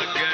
Chicago.